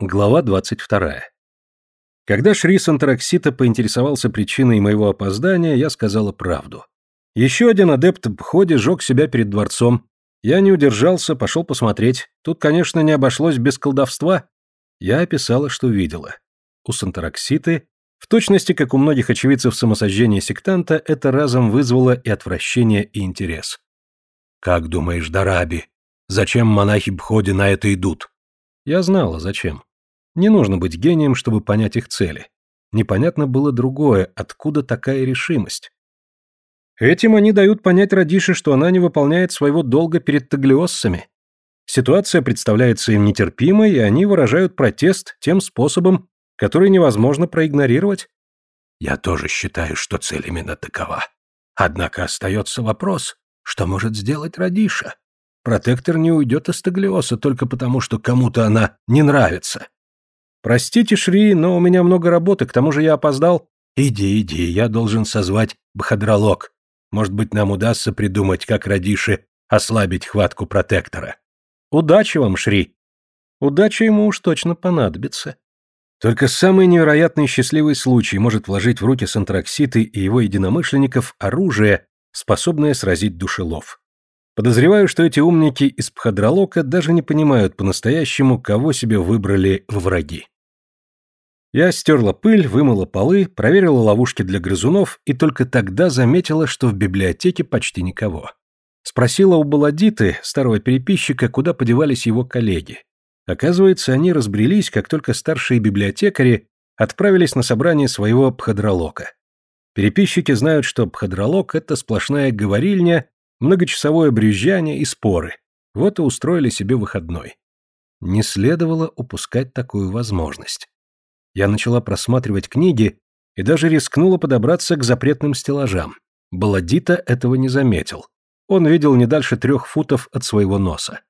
Глава 22. Когда Шри Сантараксита поинтересовался причиной моего опоздания, я сказала правду. Еще один адепт в ходе жег себя перед дворцом. Я не удержался, пошел посмотреть. Тут, конечно, не обошлось без колдовства. Я описала, что видела. У Сантаракситы, в точности, как у многих очевидцев самосожжения сектанта, это разом вызвало и отвращение, и интерес. «Как думаешь, Дараби, зачем монахи Бходи на это идут?» Я знала, зачем. Не нужно быть гением, чтобы понять их цели. Непонятно было другое, откуда такая решимость. Этим они дают понять Радише, что она не выполняет своего долга перед таглиоссами. Ситуация представляется им нетерпимой, и они выражают протест тем способом, который невозможно проигнорировать. Я тоже считаю, что цель именно такова. Однако остается вопрос, что может сделать Радиша? Протектор не уйдет из Таглиоса только потому, что кому-то она не нравится. Простите, Шри, но у меня много работы, к тому же я опоздал. Иди, иди, я должен созвать Бхадралок. Может быть, нам удастся придумать, как Радиши ослабить хватку протектора. Удачи вам, Шри. Удача ему уж точно понадобится. Только самый невероятный счастливый случай может вложить в руки Сантракситы и его единомышленников оружие, способное сразить душелов. Подозреваю, что эти умники из Пхадралока даже не понимают по-настоящему, кого себе выбрали в враги. Я стерла пыль, вымыла полы, проверила ловушки для грызунов и только тогда заметила, что в библиотеке почти никого. Спросила у Баладиты, старого переписчика, куда подевались его коллеги. Оказывается, они разбрелись, как только старшие библиотекари отправились на собрание своего Пхадралока. Переписчики знают, что Пхадралок — это сплошная говорильня многочасовое брюзжание и споры. Вот и устроили себе выходной. Не следовало упускать такую возможность. Я начала просматривать книги и даже рискнула подобраться к запретным стеллажам. Баладита этого не заметил. Он видел не дальше трех футов от своего носа.